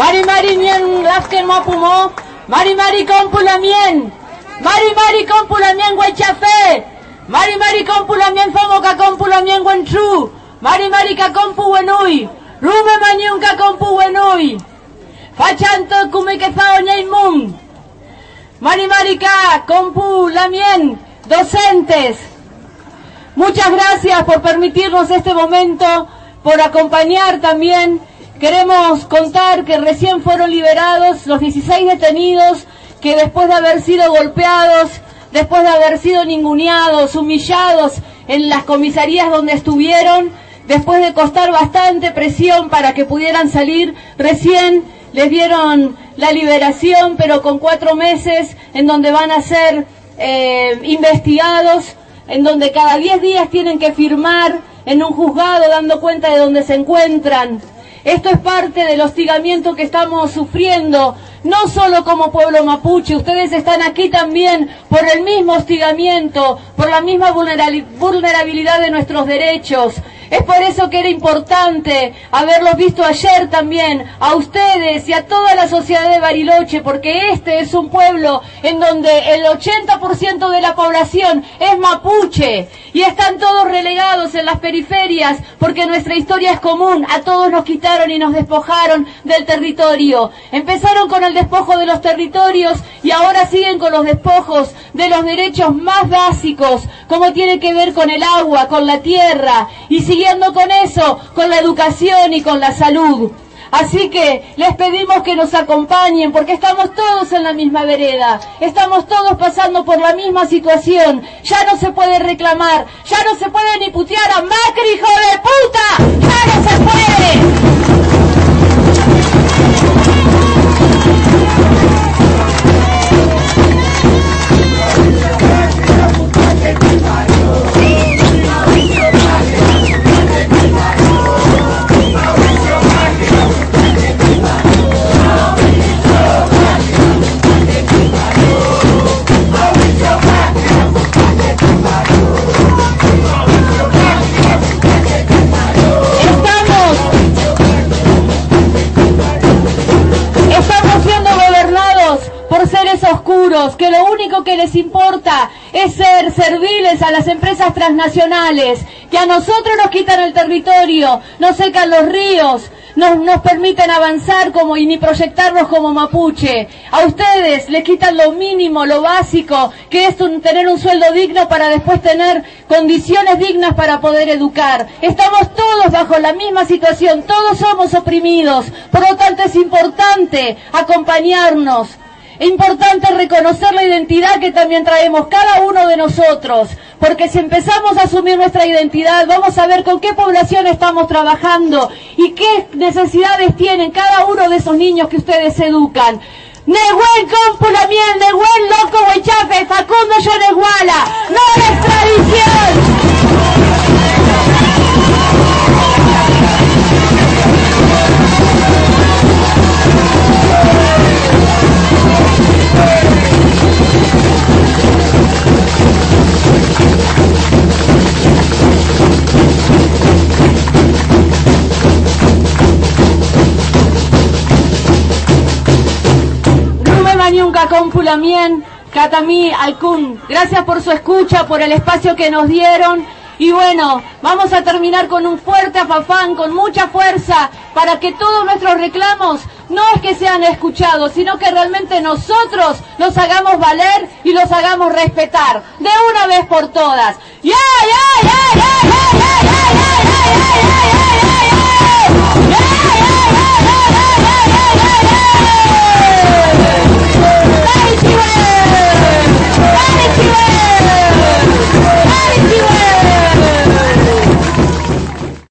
Mari Mari Nien Lafken Mapumo, Mari Mari Compulamien, Mari Mari Compulamien Huechafe, Mari Mari Compulamien Fomoca Compulamien Wenchu, Mari Mari Compu Wenui, Rume Maniun Compu Wenui, Fachanto Kumekefao Nyaimun, Mari Marica Compu Lamien, docentes, Muchas gracias por permitirnos este momento, por acompañar también. Queremos contar que recién fueron liberados los 16 detenidos que después de haber sido golpeados, después de haber sido ninguneados, humillados en las comisarías donde estuvieron, después de costar bastante presión para que pudieran salir, recién les dieron la liberación, pero con cuatro meses en donde van a ser eh, investigados en donde cada 10 días tienen que firmar en un juzgado dando cuenta de dónde se encuentran. Esto es parte del hostigamiento que estamos sufriendo, no solo como pueblo mapuche, ustedes están aquí también por el mismo hostigamiento, por la misma vulnerabilidad de nuestros derechos. Es por eso que era importante haberlos visto ayer también, a ustedes y a toda la sociedad de Bariloche, porque este es un pueblo en donde el 80% de la población es mapuche y están todos relegados en las periferias porque nuestra historia es común. A todos nos quitaron y nos despojaron del territorio. Empezaron con el despojo de los territorios y ahora siguen con los despojos de los derechos más básicos, como tiene que ver con el agua, con la tierra y siguiendo con eso, con la educación y con la salud. Así que les pedimos que nos acompañen porque estamos todos en la misma vereda, estamos todos pasando por la misma situación. Ya no se puede reclamar, ya no se puede ni putear a Macri, hijo de puta, que lo único que les importa es ser serviles a las empresas transnacionales, que a nosotros nos quitan el territorio, nos secan los ríos, no nos permiten avanzar como y ni proyectarnos como mapuche. A ustedes les quitan lo mínimo, lo básico, que es tener un sueldo digno para después tener condiciones dignas para poder educar. Estamos todos bajo la misma situación, todos somos oprimidos, por lo tanto es importante acompañarnos es importante reconocer la identidad que también traemos cada uno de nosotros, porque si empezamos a asumir nuestra identidad, vamos a ver con qué población estamos trabajando y qué necesidades tienen cada uno de esos niños que ustedes educan. Nehuen Cómpula Miel, Nehuen Loco Pulamien, Katami Alcún. Gracias por su escucha, por el espacio que nos dieron. Y bueno, vamos a terminar con un fuerte afafán, con mucha fuerza, para que todos nuestros reclamos no es que sean escuchados, sino que realmente nosotros los hagamos valer y los hagamos respetar, de una vez por todas. ¡Ya, ya, ya, ya, ya!